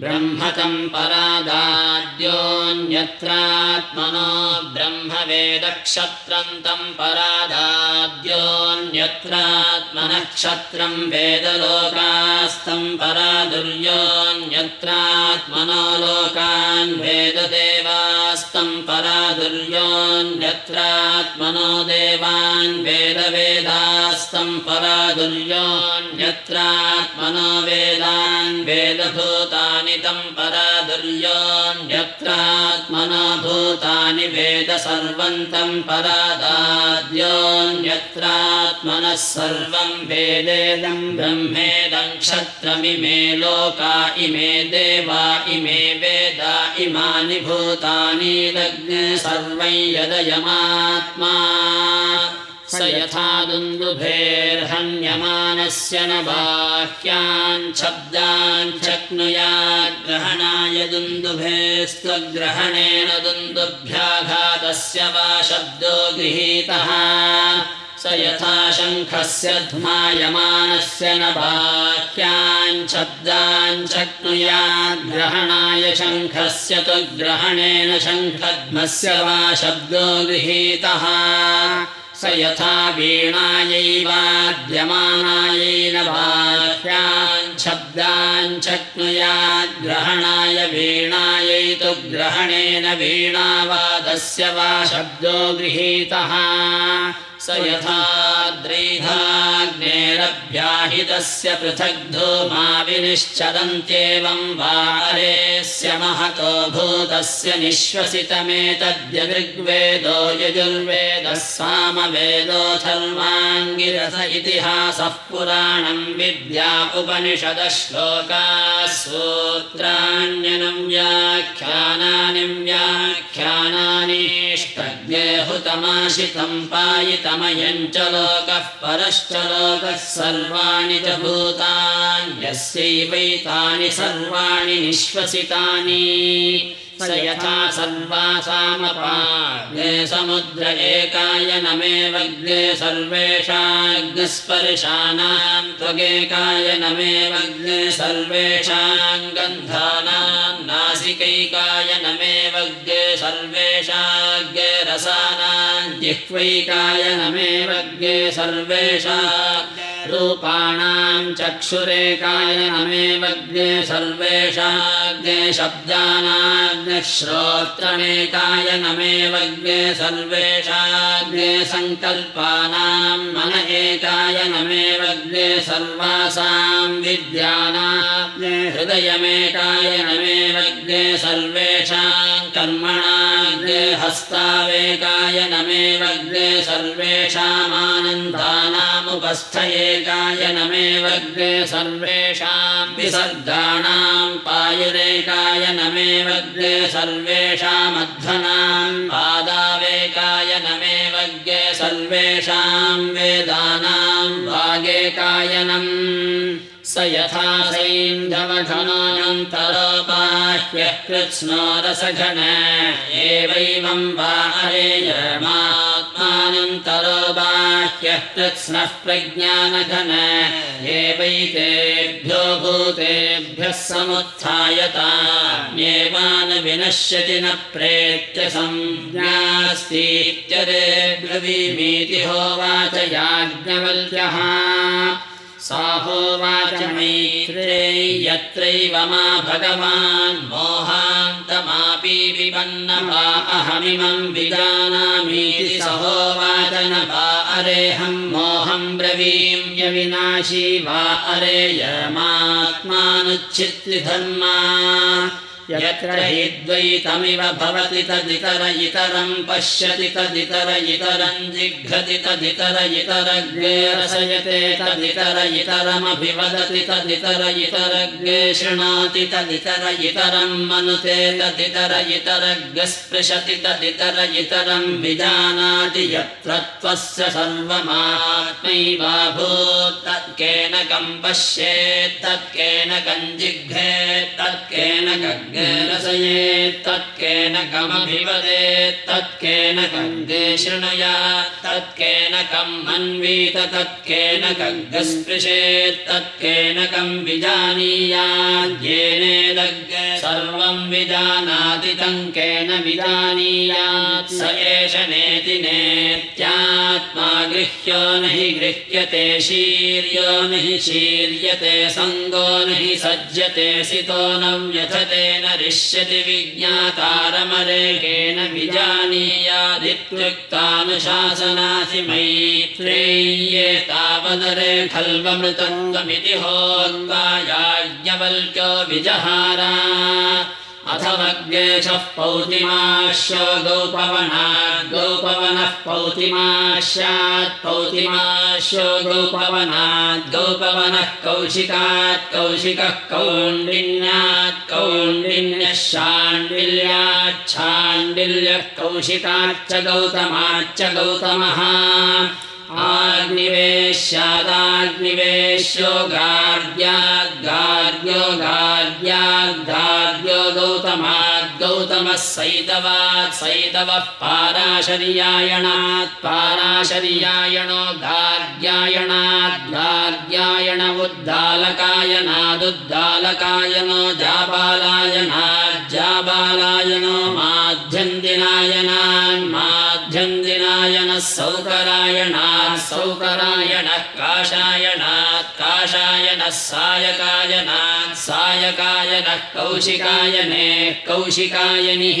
ब्रह्मतम् परादाद्योऽन्यत्रात्मनो ब्रह्मवेदक्षत्रन्तम् परादाद्योऽन्यत्रात्मनक्षत्रम् वेदलोकास्तम् परादुर्योऽन्यत्रात्मनो लोकान् वेददेवास्तम् परादुर्योऽन्यत्रात्मनो देवान् वेदवेदास्तम् परादुर्योऽन्यत्रात्मनो वेदान् वेदभूतानि तं परादुर्योऽन्यत्रात्मना भूतानि वेद सर्वन्तं परादाद्योऽन्यत्रात्मनः सर्वं वेदेदं ब्रह्मेदं क्षत्रमिमे लोका इमे देवा इमे वेदा इमानि भूतानि लग्ने सर्वं यदयमात्मा स यथा दुन्दुभेर्हन्यमानस्य न बाह्यान् शब्दान् शक्नुयाग्रहणाय दुन्दुभेस्त्वग्रहणेन दुन्दुभ्याघातस्य वा शब्दो गृहीतः। स यथा शङ्खस्य ध्मायमानस्य न शक्नुयाग्रहणाय शङ्खस्य तु ग्रहणेन शङ्खध्मस्य वा शब्दो गृहीतः स यथा वीणायैवाद्यमानायै बाह्यान् शब्दान् शक्नुयाद्ग्रहणाय वीणायै तु ग्रहणेन वीणावादस्य वा शब्दो गृहीतः स यथा द्रैधाग्नेरभ्याहितस्य पृथग्धूमा विनिश्चरन्त्येवं वारेस्य महतो भूतस्य निःश्वसितमेतद्यदृग्वेदो यजुर्वेदः सामवेदोऽथर्वाङ्गिरस इतिहासः पुराणं विद्या उपनिषदश्लोकाः सूत्राण्यनं व्याख्यानानि व्याख्यानानीष्टज्ञेहुतमाशितं पायितमयं च लोकः परश्च लोकः सर्वाणि च भूतान्यस्यैवैतानि सर्वाणि निःश्वसितानि। स यथा सर्वासामपाग्ने समुद्र एकाय नमेवग्ने सर्वेषाग्निस्पर्शानां त्वगेकाय नमेवग्ने सर्वेषां गन्धानां नासिकैकाय नमेवग्ने सर्वेषाग्ने रसानां जिह्वैकाय नमेवग्ने सर्वेषा रूपाणां चक्षुरेकाय नमेवग्ने सर्वेषाग्ने शब्दानाग्ने श्रोत्रमेकाय नमेवग्ने सर्वेषाग्ने सङ्कल्पानां मन एकाय नमेवग्ने सर्वासां विद्यानाग्ने हृदयमेकाय नमेवग्ने हस्तावेकाय नमेवग्ने सर्वेषामानन्दानामुपस्थयेकाय नमेवग्ने सर्वेषां विसर्गाणां पायुरेकाय नमेवग्ने सर्वेषामध्वनां पादावेकाय नमेवग्ने सर्वेषां वेदानां वागेकायनम् स यथा सैन्धवघनानन्तरो बाह्यः कृत्स्नो रसघन एवैवं वा अरेयमात्मानन्तरो बाह्यः कृत्स्नः प्रज्ञानघन एवैतेभ्यो भूतेभ्यः समुत्थायतान्येवान् विनश्यति न प्रेत्य संज्ञास्तीत्यरे ब्रवीमीति होवाच याज्ञवल्क्यः साहोवाच मैत्रे यत्रैव मा भगवान् मोहान्तमापि विपन्न वा अहमिमं विजानामीति सहोवाच न वा अरेऽहं मोहं ब्रवीम्यविनाशी वा अरेयमात्मानुच्छित्ति धर्मा यत्र हि द्वैतमिव भवति तदितर इतरम् पश्यति तदितर इतरम् जिघ्रति तदितर इतरग्रे रसयते तदितर इतरमभिवदति तदितर इतरग्रे शृणोति तदितर इतरम् मनुते तदितर इतरग्स्पृशति तदितर इतरम् विजानाति यत्र त्वस्य सर्वमात्मैवाभूत् तत्केन कम् पश्येत् तत्केन कञ्जिघ्रे तत्केन गग्गे रसयेत् तत्केन कमभिवदेत् तत्केन कङ्गे शृणुया तत्केन कम् अन्वीत तत्केन कग्गस्पृशेत् तत्केन कम् विजानीयाद्येनेदग् सर्वम् विजानाति तङ्केन विजानीयात् स एष नेति नेत्यात्मा गृह्यो न हि गृह्यते शीर्यो न हि शीर्यते सङ्गो न हि सज्जते सितो न व्यथते न रिष्यति विज्ञातारमरेकेन विजानीयादित्युक्तानुशासनासि मैत्रेय्ये तावदरे खल्वमृतङ्गमिति होङ्गायाज्ञवल्क्यो विजहारा अथमग्नेशः पौतिमाश्यो गौपवनात् गौपवनः पौतिमास्यात् पौतिमाश्यो गौपवनात् गौपवनः कौशिकात् कौशिकः कौण्डिन्यात् कौण्डिन्यः शाण्डिल्यात् शाण्डिल्यः कौशिकाच्च गौतमाच्च गौतमः आग्निवेश्यादाग्निवेश्यो गार्ग्याद्गार्ग्यो गौतमाद् गौतमः सैतवात् सैतवः पाराशर्यायणात् पाराशर्यायणो गार्ग्यायणात् गार्ग्यायण उद्दालकायनादुद्दालकायनो जाबालायनात् जाबालायनो माध्यन्दिनायनान् माध्यन्दिनायनः सौकरायणात् सौकरायणः काषायणात् काषायनः सायकायनात् सायकायनः कौशिकायने कौशिकायनिः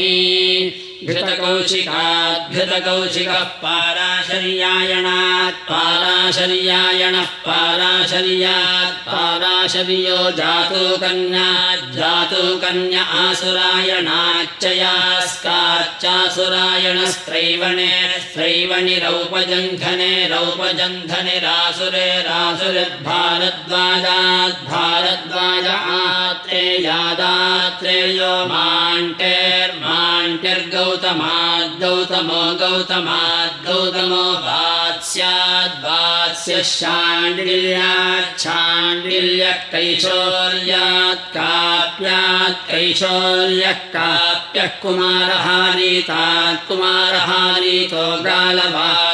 घृतकौशिकात् घृतकौशिकः पाराशर्यायणात् पाराशर्यायणः पाराशर्यात् पाराशर्यो जातो कन्यात् जातो कन्या आसुरायणाच्च यास्काच्चासुरायणस्त्रैवणे स्त्रैवणिरौपजङ्घने रौपजन्धने भारद्वाज आत्रेयादात्रेयो माण्टेर्माण्टिर्गौतमाद् गौतमो गौतमाद् गौतमो कैशोर्यात् काप्यात् कैशोर्यः काप्यः कुमारहारीतात् कुमारहारीतो गालवो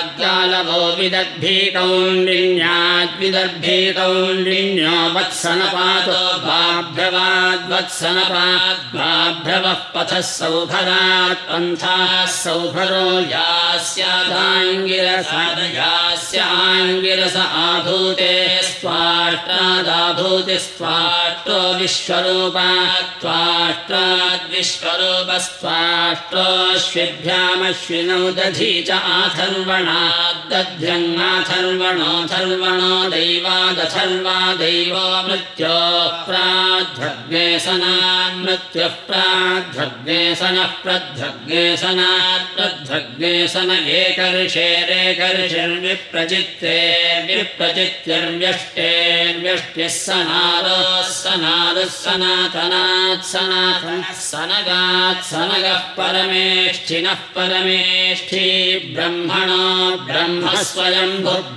कौण्डिन्यो वत्सनपातो भाभ्रवः पथः सौभरात् पन्थाः सौभरो यास्यादाङ्गिरसादयास्याङ्गिरस आभूते स्वाष्टादाभूति स्वाष्टो विश्वरूपात् त्वाष्ट्राद्विश्वरूपस्त्वाष्टोऽश्विभ्यामश्विनौ दधी च आथर्वणाद्दध्यङ्गाथर्वणोऽथर्वणो दैवादथर्वा दैवो मृत्यो प्राध्वग्नेसनान् मृत्युः प्राध्वग्नेसनः प्रध्वग्नेसनात् प्रध्वग्नेसन एकर्षेरेकर्षिर्विप्रचित्ते विप्रचित्यर्व्यष्टेर्व्यष्ट्यः सनारोः सनारुः सनातनात् सनातनः सनगात् सनगः परमेष्ठिनः परमेष्ठी ब्रह्मणो ब्रह्म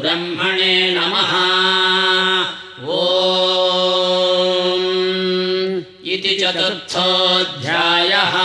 ब्रह्मणे नमः। ओ इति चतुर्थोऽध्यायः।